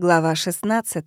Глава 16.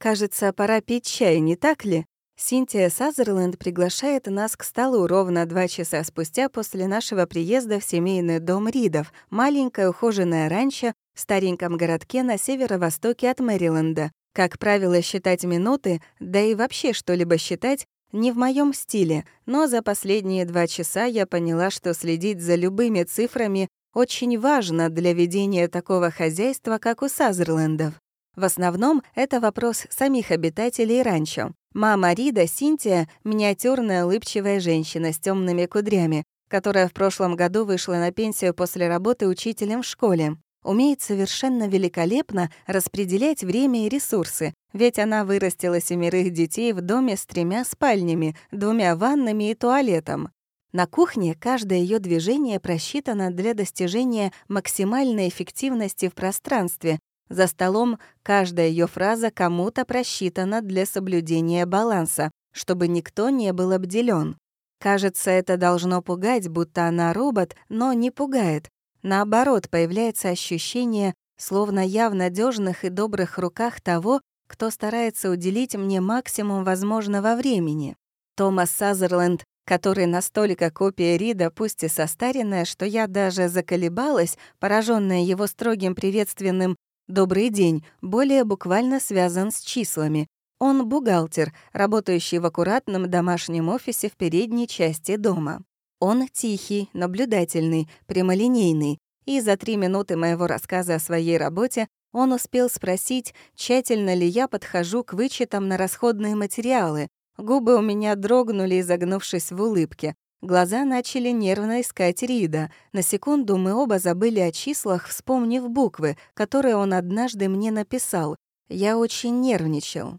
Кажется, пора пить чай, не так ли? Синтия Сазерленд приглашает нас к столу ровно два часа спустя после нашего приезда в семейный дом Ридов, маленькое ухоженное ранчо в стареньком городке на северо-востоке от Мэриленда. Как правило, считать минуты, да и вообще что-либо считать, не в моем стиле, но за последние два часа я поняла, что следить за любыми цифрами очень важно для ведения такого хозяйства, как у Сазерлендов. В основном это вопрос самих обитателей ранчо. Мама Рида, Синтия, миниатюрная улыбчивая женщина с темными кудрями, которая в прошлом году вышла на пенсию после работы учителем в школе. Умеет совершенно великолепно распределять время и ресурсы, ведь она вырастила семерых детей в доме с тремя спальнями, двумя ваннами и туалетом. На кухне каждое ее движение просчитано для достижения максимальной эффективности в пространстве. За столом каждая ее фраза кому-то просчитана для соблюдения баланса, чтобы никто не был обделен. Кажется, это должно пугать, будто она робот, но не пугает. Наоборот, появляется ощущение, словно я в надежных и добрых руках того, кто старается уделить мне максимум возможного времени. Томас Сазерленд который настолько копия Рида, пусть и состаренная, что я даже заколебалась, пораженная его строгим приветственным «добрый день», более буквально связан с числами. Он бухгалтер, работающий в аккуратном домашнем офисе в передней части дома. Он тихий, наблюдательный, прямолинейный, и за три минуты моего рассказа о своей работе он успел спросить, тщательно ли я подхожу к вычетам на расходные материалы, Губы у меня дрогнули, изогнувшись в улыбке. Глаза начали нервно искать Рида. На секунду мы оба забыли о числах, вспомнив буквы, которые он однажды мне написал. Я очень нервничал.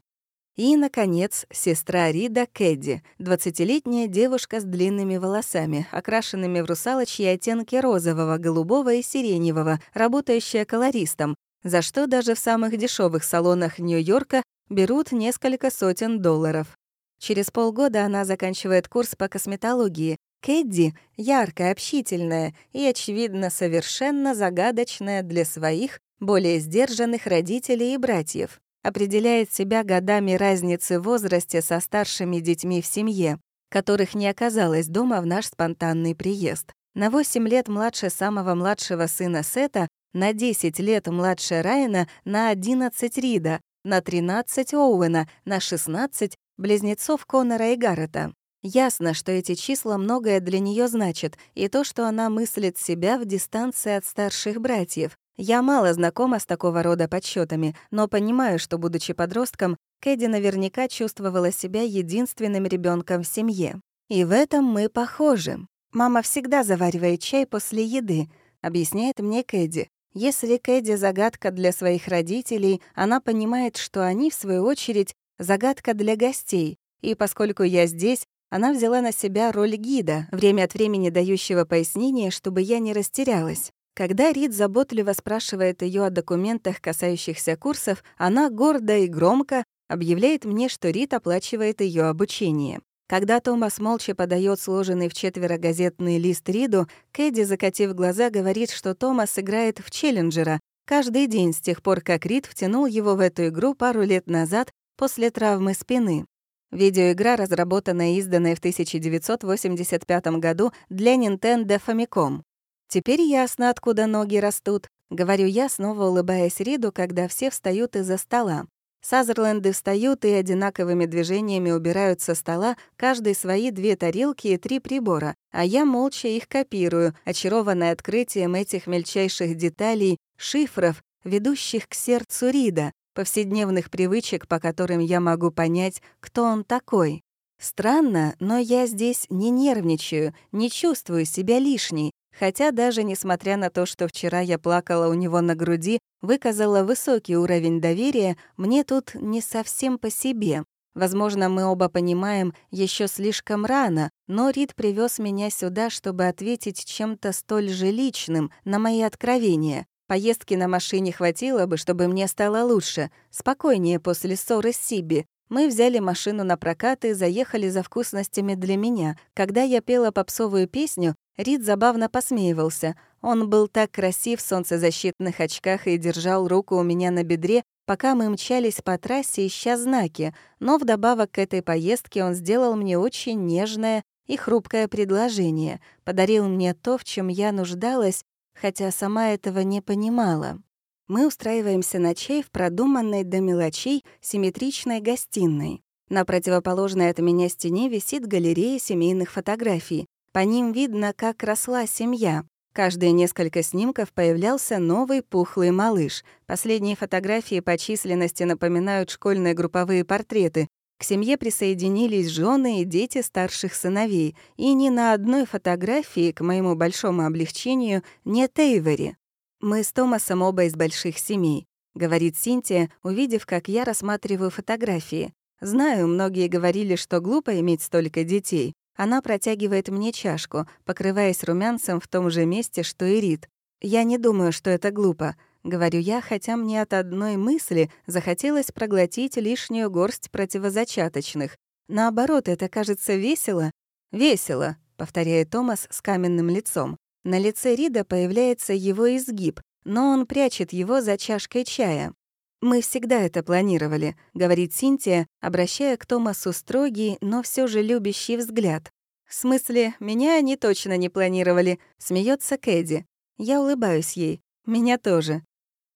И, наконец, сестра Рида Кэдди, двадцатилетняя девушка с длинными волосами, окрашенными в русалочьи оттенки розового, голубого и сиреневого, работающая колористом, за что даже в самых дешевых салонах Нью-Йорка берут несколько сотен долларов. Через полгода она заканчивает курс по косметологии. Кэдди — яркая, общительная и, очевидно, совершенно загадочная для своих, более сдержанных родителей и братьев. Определяет себя годами разницы в возрасте со старшими детьми в семье, которых не оказалось дома в наш спонтанный приезд. На 8 лет младше самого младшего сына Сета, на 10 лет младше Райана, на 11 Рида, на 13 Оуэна, на 16 близнецов Конора и Гаррета. Ясно, что эти числа многое для нее значат, и то, что она мыслит себя в дистанции от старших братьев. Я мало знакома с такого рода подсчетами, но понимаю, что, будучи подростком, Кэдди наверняка чувствовала себя единственным ребенком в семье. И в этом мы похожи. Мама всегда заваривает чай после еды, объясняет мне Кэдди. Если Кэдди загадка для своих родителей, она понимает, что они, в свою очередь, загадка для гостей, и поскольку я здесь, она взяла на себя роль гида, время от времени дающего пояснения, чтобы я не растерялась. Когда Рид заботливо спрашивает ее о документах, касающихся курсов, она гордо и громко объявляет мне, что Рид оплачивает ее обучение. Когда Томас молча подает сложенный в четверо газетный лист Риду, Кэдди, закатив глаза, говорит, что Томас играет в Челленджера каждый день с тех пор, как Рид втянул его в эту игру пару лет назад после травмы спины. Видеоигра, разработанная и изданная в 1985 году для Nintendo Famicom. Теперь ясно, откуда ноги растут. Говорю я, снова улыбаясь Риду, когда все встают из-за стола. Сазерленды встают и одинаковыми движениями убирают со стола каждый свои две тарелки и три прибора, а я молча их копирую, очарованная открытием этих мельчайших деталей, шифров, ведущих к сердцу Рида, повседневных привычек, по которым я могу понять, кто он такой. Странно, но я здесь не нервничаю, не чувствую себя лишней, хотя даже несмотря на то, что вчера я плакала у него на груди, выказала высокий уровень доверия, мне тут не совсем по себе. Возможно, мы оба понимаем, еще слишком рано, но Рид привез меня сюда, чтобы ответить чем-то столь же личным на мои откровения. Поездки на машине хватило бы, чтобы мне стало лучше, спокойнее после ссоры с Сиби. Мы взяли машину на прокат и заехали за вкусностями для меня. Когда я пела попсовую песню, Рид забавно посмеивался. Он был так красив в солнцезащитных очках и держал руку у меня на бедре, пока мы мчались по трассе, ища знаки. Но вдобавок к этой поездке он сделал мне очень нежное и хрупкое предложение, подарил мне то, в чем я нуждалась, хотя сама этого не понимала. Мы устраиваемся на чай в продуманной до мелочей симметричной гостиной. На противоположной от меня стене висит галерея семейных фотографий. По ним видно, как росла семья. Каждые несколько снимков появлялся новый пухлый малыш. Последние фотографии по численности напоминают школьные групповые портреты. К семье присоединились жены и дети старших сыновей, и ни на одной фотографии, к моему большому облегчению, нет Эйвери. «Мы с Томасом оба из больших семей», — говорит Синтия, увидев, как я рассматриваю фотографии. «Знаю, многие говорили, что глупо иметь столько детей. Она протягивает мне чашку, покрываясь румянцем в том же месте, что и Рит. Я не думаю, что это глупо. Говорю я, хотя мне от одной мысли захотелось проглотить лишнюю горсть противозачаточных. Наоборот, это кажется весело. «Весело», — повторяет Томас с каменным лицом. На лице Рида появляется его изгиб, но он прячет его за чашкой чая. «Мы всегда это планировали», — говорит Синтия, обращая к Томасу строгий, но все же любящий взгляд. «В смысле, меня они точно не планировали», — смеется Кэдди. Я улыбаюсь ей. «Меня тоже».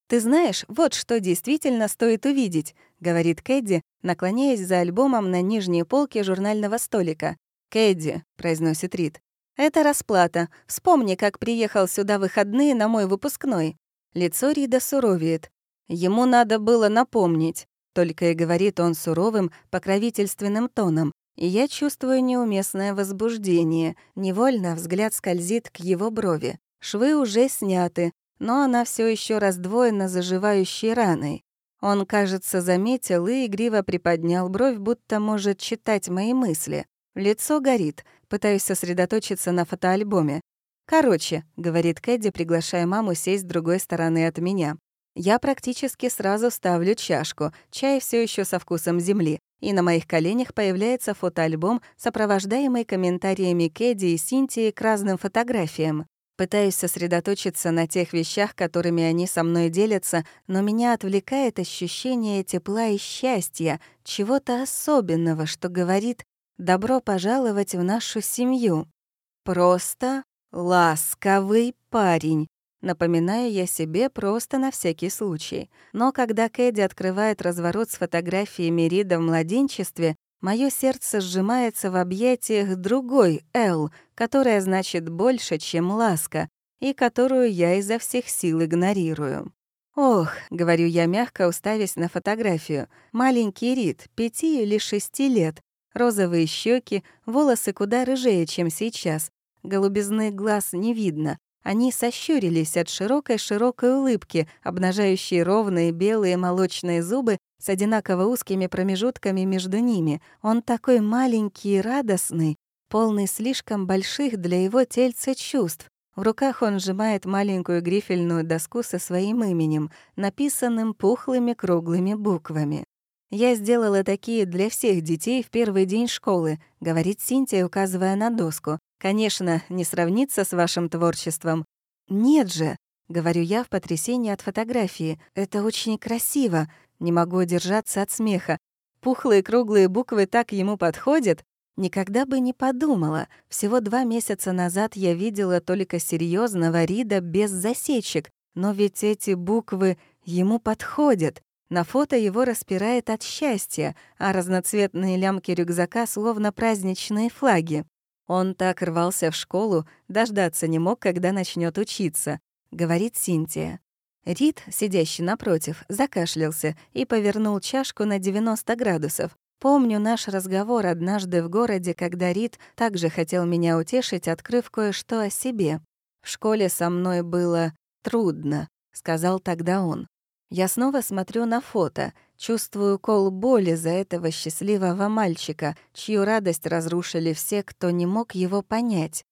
«Ты знаешь, вот что действительно стоит увидеть», — говорит Кэдди, наклоняясь за альбомом на нижней полке журнального столика. «Кэдди», — произносит Рид, это расплата. Вспомни, как приехал сюда выходные на мой выпускной. Лицо Рида суровеет. Ему надо было напомнить. Только и говорит он суровым, покровительственным тоном. И я чувствую неуместное возбуждение. Невольно взгляд скользит к его брови. Швы уже сняты, но она все еще раздвоена заживающей раной. Он, кажется, заметил и игриво приподнял бровь, будто может читать мои мысли. Лицо горит, пытаюсь сосредоточиться на фотоальбоме. «Короче», — говорит Кэдди, приглашая маму сесть с другой стороны от меня. Я практически сразу ставлю чашку, чай все еще со вкусом земли, и на моих коленях появляется фотоальбом, сопровождаемый комментариями Кэдди и Синтии к разным фотографиям. Пытаюсь сосредоточиться на тех вещах, которыми они со мной делятся, но меня отвлекает ощущение тепла и счастья, чего-то особенного, что говорит добро пожаловать в нашу семью. Просто ласковый парень. Напоминаю я себе просто на всякий случай. Но когда Кэдди открывает разворот с фотографиями Рида в младенчестве, мое сердце сжимается в объятиях другой «Л», которая значит больше, чем ласка, и которую я изо всех сил игнорирую. «Ох», — говорю я мягко, уставясь на фотографию, «маленький Рид, пяти или шести лет, Розовые щеки, волосы куда рыжее, чем сейчас. Голубизны глаз не видно. Они сощурились от широкой-широкой улыбки, обнажающей ровные белые молочные зубы с одинаково узкими промежутками между ними. Он такой маленький и радостный, полный слишком больших для его тельца чувств. В руках он сжимает маленькую грифельную доску со своим именем, написанным пухлыми круглыми буквами. «Я сделала такие для всех детей в первый день школы», — говорит Синтия, указывая на доску. «Конечно, не сравнится с вашим творчеством». «Нет же», — говорю я в потрясении от фотографии. «Это очень красиво. Не могу удержаться от смеха. Пухлые круглые буквы так ему подходят. Никогда бы не подумала. Всего два месяца назад я видела только серьезного Рида без засечек. Но ведь эти буквы ему подходят. На фото его распирает от счастья, а разноцветные лямки рюкзака словно праздничные флаги. Он так рвался в школу, дождаться не мог, когда начнет учиться, говорит Синтия. Рид, сидящий напротив, закашлялся и повернул чашку на 90 градусов. Помню наш разговор однажды в городе, когда Рид также хотел меня утешить, открыв кое-что о себе. «В школе со мной было трудно», — сказал тогда он. Я снова смотрю на фото, чувствую кол боли за этого счастливого мальчика, чью радость разрушили все, кто не мог его понять.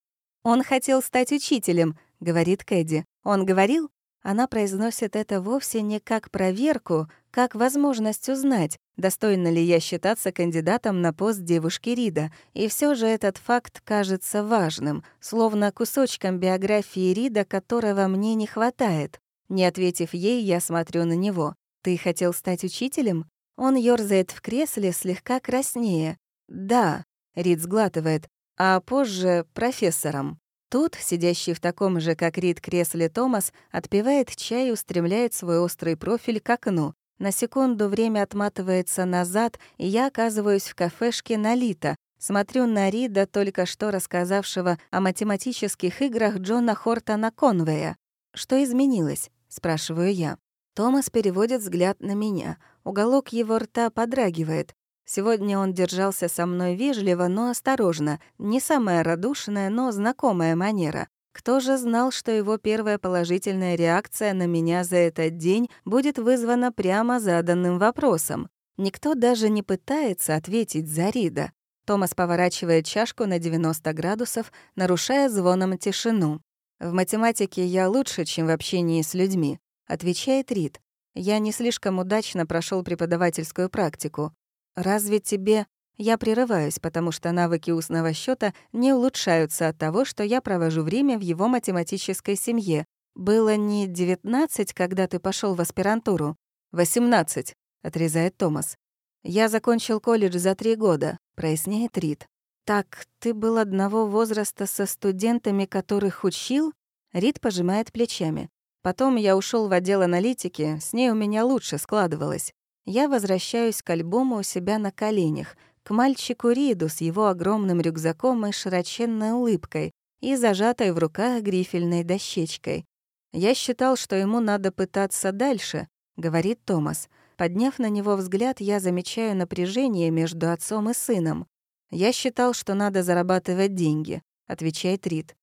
«Он хотел стать учителем», — говорит Кэдди. «Он говорил?» Она произносит это вовсе не как проверку, как возможность узнать, достойна ли я считаться кандидатом на пост девушки Рида, и все же этот факт кажется важным, словно кусочком биографии Рида, которого мне не хватает. Не ответив ей, я смотрю на него. «Ты хотел стать учителем?» Он ёрзает в кресле, слегка краснее. «Да», — Рид сглатывает, а позже — профессором. Тут, сидящий в таком же, как Рид, кресле Томас, отпивает чай и устремляет свой острый профиль к окну. На секунду время отматывается назад, и я оказываюсь в кафешке «Налита», Смотрю на Рида, только что рассказавшего о математических играх Джона Хортона Конвея. «Что изменилось?» — спрашиваю я. Томас переводит взгляд на меня. Уголок его рта подрагивает. Сегодня он держался со мной вежливо, но осторожно. Не самая радушная, но знакомая манера. Кто же знал, что его первая положительная реакция на меня за этот день будет вызвана прямо заданным вопросом? Никто даже не пытается ответить за Рида. Томас поворачивает чашку на 90 градусов, нарушая звоном тишину. «В математике я лучше, чем в общении с людьми», — отвечает Рид. «Я не слишком удачно прошел преподавательскую практику. Разве тебе...» Я прерываюсь, потому что навыки устного счета не улучшаются от того, что я провожу время в его математической семье. Было не 19, когда ты пошел в аспирантуру. 18, отрезает Томас. Я закончил колледж за три года, проясняет Рид. Так, ты был одного возраста со студентами, которых учил? Рид пожимает плечами. Потом я ушел в отдел аналитики, с ней у меня лучше складывалось. Я возвращаюсь к альбому у себя на коленях, к мальчику Риду с его огромным рюкзаком и широченной улыбкой и зажатой в руках грифельной дощечкой. «Я считал, что ему надо пытаться дальше», — говорит Томас. Подняв на него взгляд, я замечаю напряжение между отцом и сыном. «Я считал, что надо зарабатывать деньги», — отвечает Рид.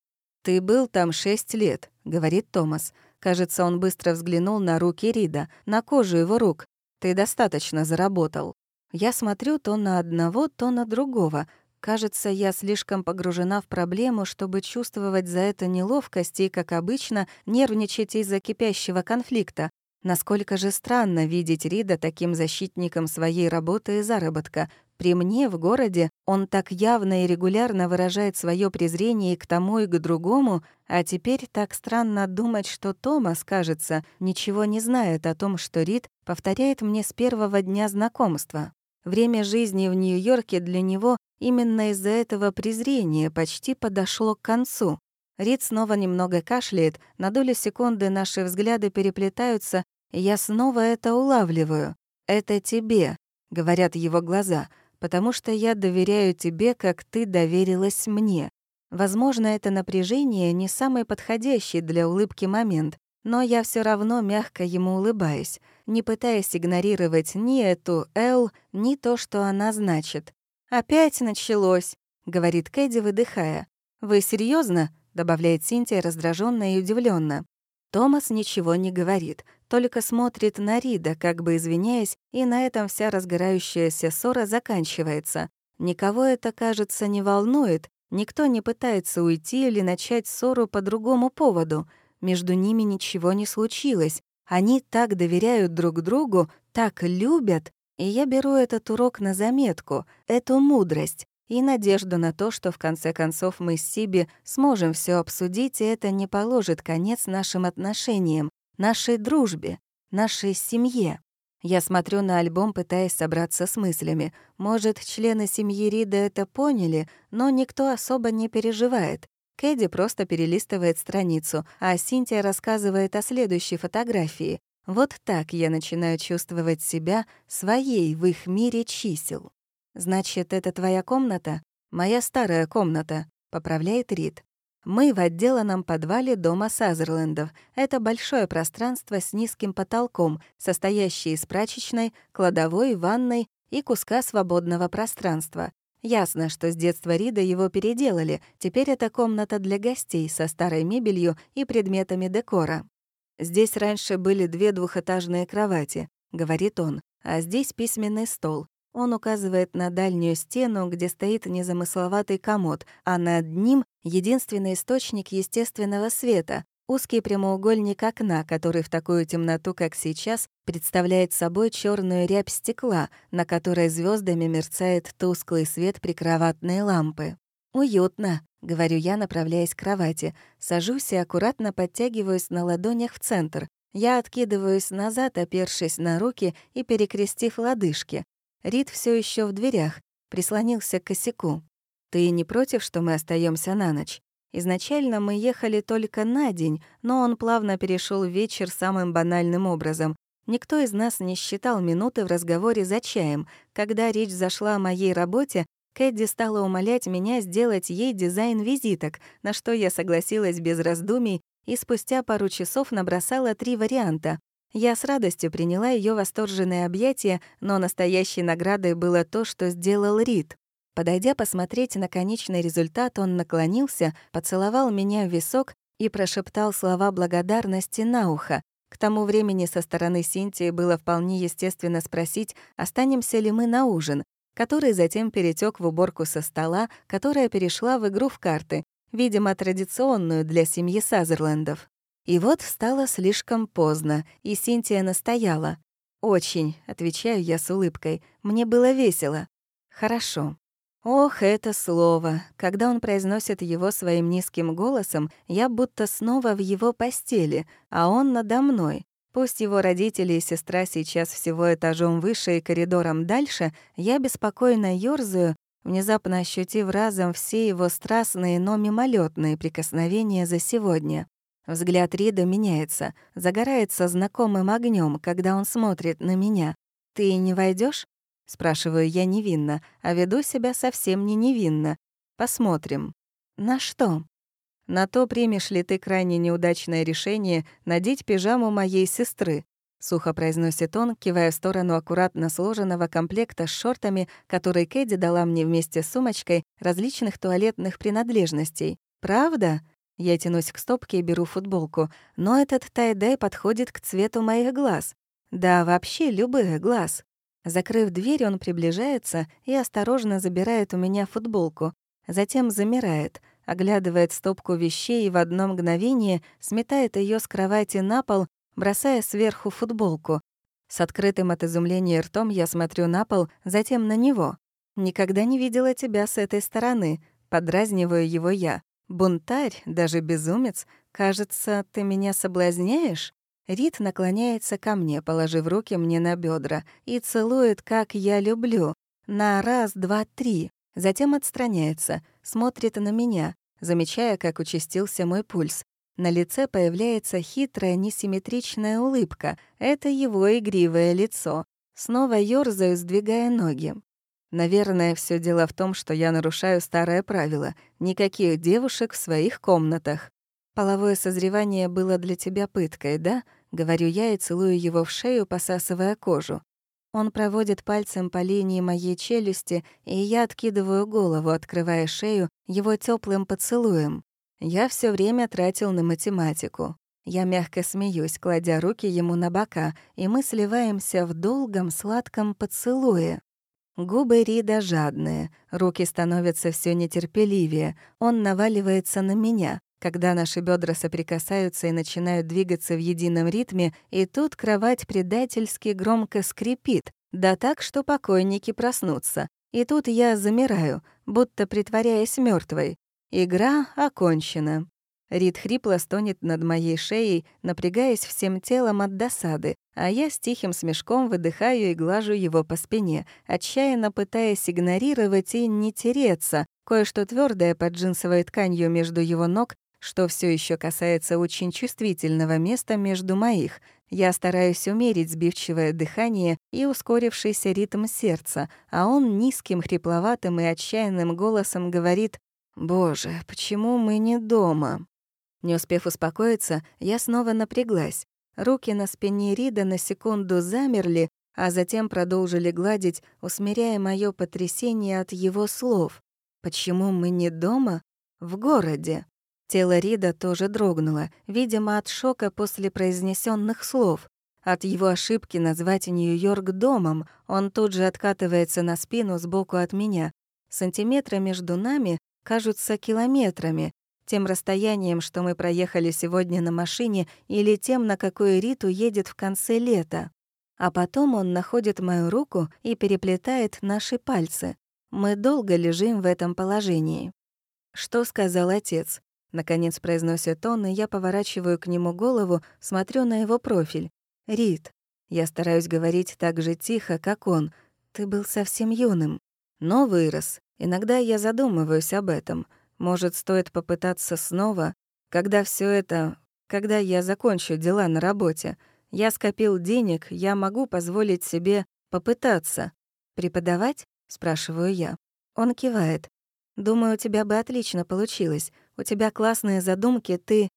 «Ты был там шесть лет», — говорит Томас. Кажется, он быстро взглянул на руки Рида, на кожу его рук, ты достаточно заработал. Я смотрю то на одного, то на другого. Кажется, я слишком погружена в проблему, чтобы чувствовать за это неловкость и, как обычно, нервничать из-за кипящего конфликта. Насколько же странно видеть Рида таким защитником своей работы и заработка. При мне в городе он так явно и регулярно выражает свое презрение и к тому, и к другому, а теперь так странно думать, что Томас, кажется, ничего не знает о том, что Рид повторяет мне с первого дня знакомства. Время жизни в Нью-Йорке для него именно из-за этого презрения почти подошло к концу. Рид снова немного кашляет, на долю секунды наши взгляды переплетаются, я снова это улавливаю. «Это тебе», — говорят его глаза, «потому что я доверяю тебе, как ты доверилась мне». Возможно, это напряжение не самый подходящий для улыбки момент, но я все равно мягко ему улыбаюсь, не пытаясь игнорировать ни эту «Л», ни то, что она значит. «Опять началось», — говорит Кэдди, выдыхая. «Вы серьезно? добавляет Синтия раздраженно и удивленно. Томас ничего не говорит, только смотрит на Рида, как бы извиняясь, и на этом вся разгорающаяся ссора заканчивается. Никого это, кажется, не волнует, никто не пытается уйти или начать ссору по другому поводу. Между ними ничего не случилось. Они так доверяют друг другу, так любят, и я беру этот урок на заметку, эту мудрость и надежду на то, что в конце концов мы с Сиби сможем все обсудить, и это не положит конец нашим отношениям, нашей дружбе, нашей семье. Я смотрю на альбом, пытаясь собраться с мыслями. Может, члены семьи Рида это поняли, но никто особо не переживает. Кэдди просто перелистывает страницу, а Синтия рассказывает о следующей фотографии. Вот так я начинаю чувствовать себя своей в их мире чисел. «Значит, это твоя комната?» «Моя старая комната», — поправляет Рид. «Мы в отделанном подвале дома Сазерлендов. Это большое пространство с низким потолком, состоящее из прачечной, кладовой, ванной и куска свободного пространства. Ясно, что с детства Рида его переделали. Теперь это комната для гостей со старой мебелью и предметами декора. «Здесь раньше были две двухэтажные кровати», — говорит он, «а здесь письменный стол. Он указывает на дальнюю стену, где стоит незамысловатый комод, а над ним — единственный источник естественного света Узкий прямоугольник окна, который в такую темноту, как сейчас, представляет собой черную рябь стекла, на которой звездами мерцает тусклый свет прикроватной лампы. «Уютно», — говорю я, направляясь к кровати. Сажусь и аккуратно подтягиваюсь на ладонях в центр. Я откидываюсь назад, опершись на руки и перекрестив лодыжки. Рид все еще в дверях, прислонился к косяку. «Ты не против, что мы остаемся на ночь?» Изначально мы ехали только на день, но он плавно перешел вечер самым банальным образом. Никто из нас не считал минуты в разговоре за чаем. Когда речь зашла о моей работе, Кэдди стала умолять меня сделать ей дизайн визиток, на что я согласилась без раздумий и спустя пару часов набросала три варианта. Я с радостью приняла ее восторженное объятие, но настоящей наградой было то, что сделал Рид. Подойдя посмотреть на конечный результат, он наклонился, поцеловал меня в висок и прошептал слова благодарности на ухо. К тому времени со стороны Синтии было вполне естественно спросить, останемся ли мы на ужин, который затем перетек в уборку со стола, которая перешла в игру в карты, видимо, традиционную для семьи Сазерлендов. И вот стало слишком поздно, и Синтия настояла. «Очень», — отвечаю я с улыбкой, — «мне было весело». «Хорошо». Ох, это слово. Когда он произносит его своим низким голосом, я будто снова в его постели, а он надо мной. Пусть его родители и сестра сейчас всего этажом выше и коридором дальше, я беспокойно ёрзаю, внезапно ощутив разом все его страстные, но мимолетные прикосновения за сегодня. Взгляд Рида меняется, загорается знакомым огнем, когда он смотрит на меня. «Ты не войдешь? Спрашиваю я невинно, а веду себя совсем не невинно. Посмотрим. На что? На то, примешь ли ты крайне неудачное решение надеть пижаму моей сестры. Сухо произносит он, кивая в сторону аккуратно сложенного комплекта с шортами, который Кэдди дала мне вместе с сумочкой различных туалетных принадлежностей. «Правда?» Я тянусь к стопке и беру футболку. Но этот тайдай подходит к цвету моих глаз. Да, вообще любых глаз. Закрыв дверь, он приближается и осторожно забирает у меня футболку. Затем замирает, оглядывает стопку вещей и в одно мгновение сметает ее с кровати на пол, бросая сверху футболку. С открытым от изумления ртом я смотрю на пол, затем на него. «Никогда не видела тебя с этой стороны», — подразниваю его я. «Бунтарь, даже безумец, кажется, ты меня соблазняешь?» Рит наклоняется ко мне, положив руки мне на бедра, и целует, как я люблю, на раз, два, три. Затем отстраняется, смотрит на меня, замечая, как участился мой пульс. На лице появляется хитрая, несимметричная улыбка. Это его игривое лицо. Снова ёрзаю, сдвигая ноги. Наверное, все дело в том, что я нарушаю старое правило — никаких девушек в своих комнатах. «Половое созревание было для тебя пыткой, да?» — говорю я и целую его в шею, посасывая кожу. Он проводит пальцем по линии моей челюсти, и я откидываю голову, открывая шею его теплым поцелуем. Я все время тратил на математику. Я мягко смеюсь, кладя руки ему на бока, и мы сливаемся в долгом сладком поцелуе. Губы Рида жадные, руки становятся все нетерпеливее, он наваливается на меня, когда наши бедра соприкасаются и начинают двигаться в едином ритме, и тут кровать предательски громко скрипит, да так, что покойники проснутся. И тут я замираю, будто притворяясь мертвой. Игра окончена. Рид хрипло стонет над моей шеей, напрягаясь всем телом от досады, а я с тихим смешком выдыхаю и глажу его по спине, отчаянно пытаясь игнорировать и не тереться. Кое-что твердое под джинсовой тканью между его ног что все еще касается очень чувствительного места между моих. Я стараюсь умерить сбивчивое дыхание и ускорившийся ритм сердца, а он низким, хрипловатым и отчаянным голосом говорит «Боже, почему мы не дома?» Не успев успокоиться, я снова напряглась. Руки на спине Рида на секунду замерли, а затем продолжили гладить, усмиряя мое потрясение от его слов. «Почему мы не дома? В городе?» Тело Рида тоже дрогнуло, видимо, от шока после произнесенных слов. От его ошибки назвать Нью-Йорк домом, он тут же откатывается на спину сбоку от меня. Сантиметры между нами кажутся километрами. Тем расстоянием, что мы проехали сегодня на машине, или тем, на какой Рит уедет в конце лета. А потом он находит мою руку и переплетает наши пальцы. Мы долго лежим в этом положении. «Что сказал отец?» Наконец произносит он, и я поворачиваю к нему голову, смотрю на его профиль. «Рит». Я стараюсь говорить так же тихо, как он. «Ты был совсем юным, но вырос. Иногда я задумываюсь об этом. Может, стоит попытаться снова, когда все это... Когда я закончу дела на работе. Я скопил денег, я могу позволить себе попытаться. «Преподавать?» — спрашиваю я. Он кивает. «Думаю, у тебя бы отлично получилось. У тебя классные задумки, ты...»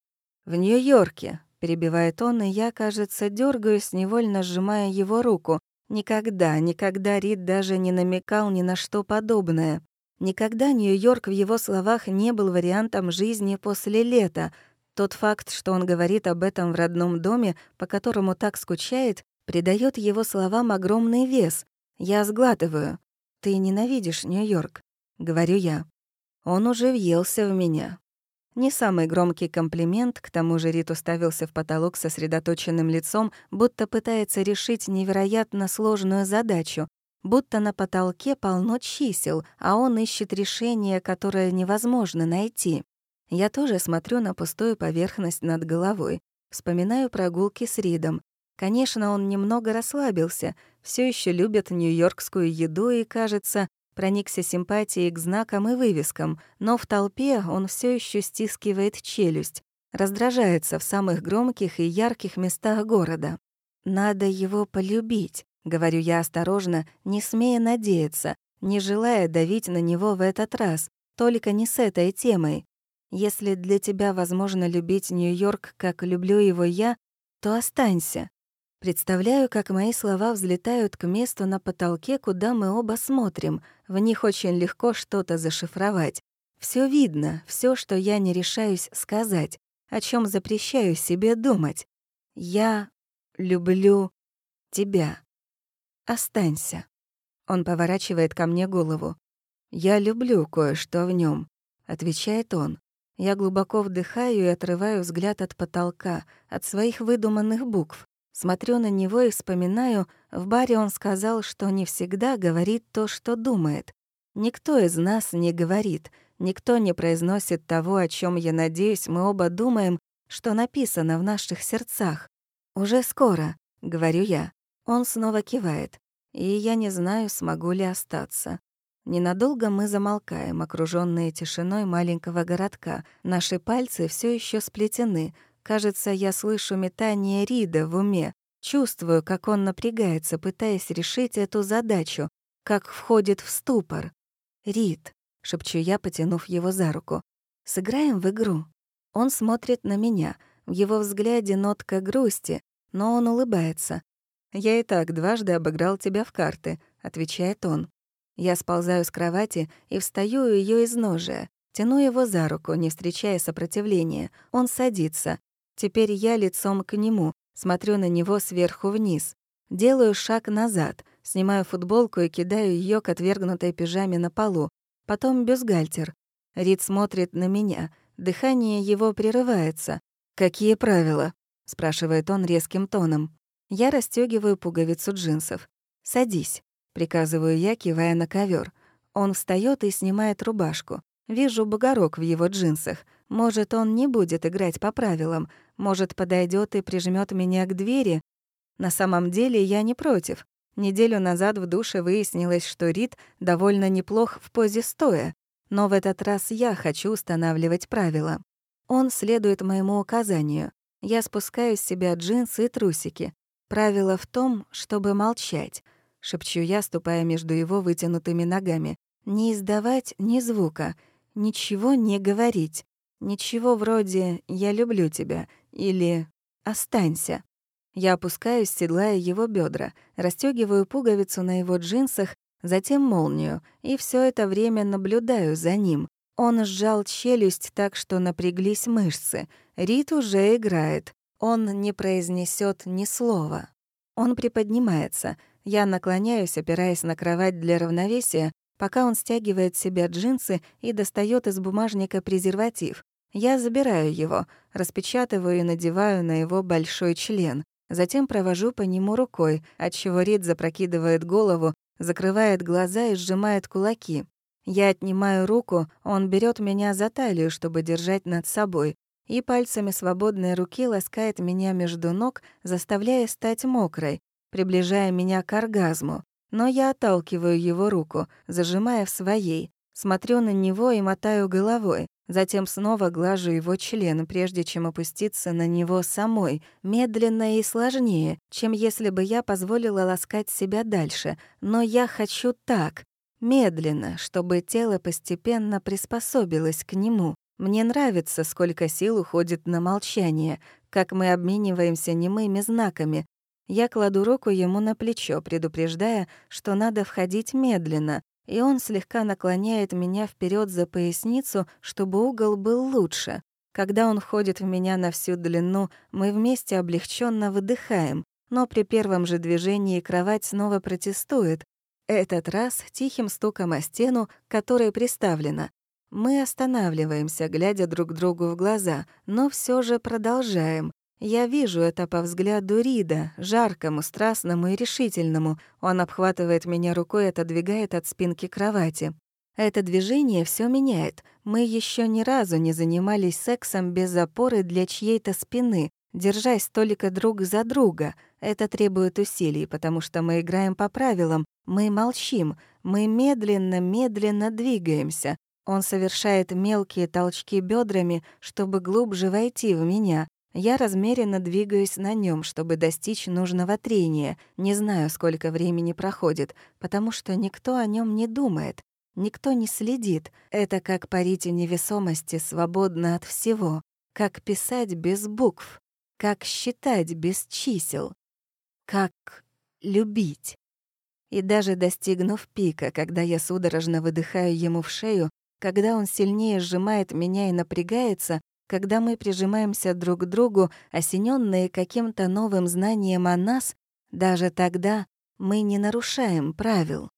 «В Нью-Йорке», — перебивает он, и я, кажется, дергаюсь, невольно сжимая его руку. Никогда, никогда Рид даже не намекал ни на что подобное. Никогда Нью-Йорк в его словах не был вариантом жизни после лета. Тот факт, что он говорит об этом в родном доме, по которому так скучает, придает его словам огромный вес. Я сглатываю. «Ты ненавидишь Нью-Йорк», — говорю я. Он уже въелся в меня. Не самый громкий комплимент, к тому же Рит уставился в потолок сосредоточенным лицом, будто пытается решить невероятно сложную задачу, будто на потолке полно чисел, а он ищет решение, которое невозможно найти. Я тоже смотрю на пустую поверхность над головой, вспоминаю прогулки с Ридом. Конечно, он немного расслабился, все еще любит нью-йоркскую еду и, кажется, проникся симпатией к знакам и вывескам, но в толпе он все еще стискивает челюсть, раздражается в самых громких и ярких местах города. «Надо его полюбить», — говорю я осторожно, не смея надеяться, не желая давить на него в этот раз, только не с этой темой. Если для тебя возможно любить Нью-Йорк, как люблю его я, то останься. Представляю, как мои слова взлетают к месту на потолке, куда мы оба смотрим. В них очень легко что-то зашифровать. Все видно, все, что я не решаюсь сказать, о чем запрещаю себе думать. Я люблю тебя. Останься. Он поворачивает ко мне голову. «Я люблю кое-что в нем, отвечает он. Я глубоко вдыхаю и отрываю взгляд от потолка, от своих выдуманных букв. Смотрю на него и вспоминаю, в баре он сказал, что не всегда говорит то, что думает. Никто из нас не говорит, никто не произносит того, о чем я надеюсь, мы оба думаем, что написано в наших сердцах. «Уже скоро», — говорю я. Он снова кивает. И я не знаю, смогу ли остаться. Ненадолго мы замолкаем, окруженные тишиной маленького городка. Наши пальцы все еще сплетены, Кажется, я слышу метание Рида в уме, чувствую, как он напрягается, пытаясь решить эту задачу, как входит в ступор. «Рид», — шепчу я, потянув его за руку, — «сыграем в игру». Он смотрит на меня, в его взгляде нотка грусти, но он улыбается. «Я и так дважды обыграл тебя в карты», — отвечает он. Я сползаю с кровати и встаю у её изножия, тяну его за руку, не встречая сопротивления. Он садится, Теперь я лицом к нему, смотрю на него сверху вниз. Делаю шаг назад, снимаю футболку и кидаю ее к отвергнутой пижаме на полу. Потом бюстгальтер. Рид смотрит на меня. Дыхание его прерывается. «Какие правила?» — спрашивает он резким тоном. Я расстёгиваю пуговицу джинсов. «Садись», — приказываю я, кивая на ковер. Он встаёт и снимает рубашку. Вижу бугорок в его джинсах. Может, он не будет играть по правилам. Может, подойдет и прижмет меня к двери. На самом деле я не против. Неделю назад в душе выяснилось, что Рид довольно неплох в позе стоя. Но в этот раз я хочу устанавливать правила. Он следует моему указанию. Я спускаю с себя джинсы и трусики. Правило в том, чтобы молчать. Шепчу я, ступая между его вытянутыми ногами. Не издавать ни звука — ничего не говорить. Ничего вроде «я люблю тебя» или «останься». Я опускаюсь, седлая его бедра, расстегиваю пуговицу на его джинсах, затем молнию, и все это время наблюдаю за ним. Он сжал челюсть так, что напряглись мышцы. Рит уже играет. Он не произнесет ни слова. Он приподнимается. Я наклоняюсь, опираясь на кровать для равновесия, пока он стягивает с себя джинсы и достает из бумажника презерватив. Я забираю его, распечатываю и надеваю на его большой член. Затем провожу по нему рукой, отчего Рид запрокидывает голову, закрывает глаза и сжимает кулаки. Я отнимаю руку, он берет меня за талию, чтобы держать над собой, и пальцами свободной руки ласкает меня между ног, заставляя стать мокрой, приближая меня к оргазму. Но я отталкиваю его руку, зажимая в своей, смотрю на него и мотаю головой, затем снова глажу его член, прежде чем опуститься на него самой, медленно и сложнее, чем если бы я позволила ласкать себя дальше. Но я хочу так, Медленно, чтобы тело постепенно приспособилось к нему. Мне нравится, сколько сил уходит на молчание, как мы обмениваемся немыми знаками. Я кладу руку ему на плечо, предупреждая, что надо входить медленно, и он слегка наклоняет меня вперед за поясницу, чтобы угол был лучше. Когда он входит в меня на всю длину, мы вместе облегченно выдыхаем, но при первом же движении кровать снова протестует, этот раз тихим стуком о стену, которой приставлена. Мы останавливаемся, глядя друг другу в глаза, но все же продолжаем. Я вижу это по взгляду Рида, жаркому, страстному и решительному. Он обхватывает меня рукой и отодвигает от спинки кровати. Это движение все меняет. Мы еще ни разу не занимались сексом без опоры для чьей-то спины, держась только друг за друга. Это требует усилий, потому что мы играем по правилам, мы молчим, мы медленно-медленно двигаемся. Он совершает мелкие толчки бедрами, чтобы глубже войти в меня. Я размеренно двигаюсь на нем, чтобы достичь нужного трения. Не знаю, сколько времени проходит, потому что никто о нем не думает. Никто не следит. Это как парить невесомости свободно от всего. Как писать без букв. Как считать без чисел. Как любить. И даже достигнув пика, когда я судорожно выдыхаю ему в шею, когда он сильнее сжимает меня и напрягается, когда мы прижимаемся друг к другу, осененные каким-то новым знанием о нас, даже тогда мы не нарушаем правил.